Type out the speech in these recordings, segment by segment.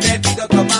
te pido como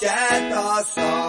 Get the song.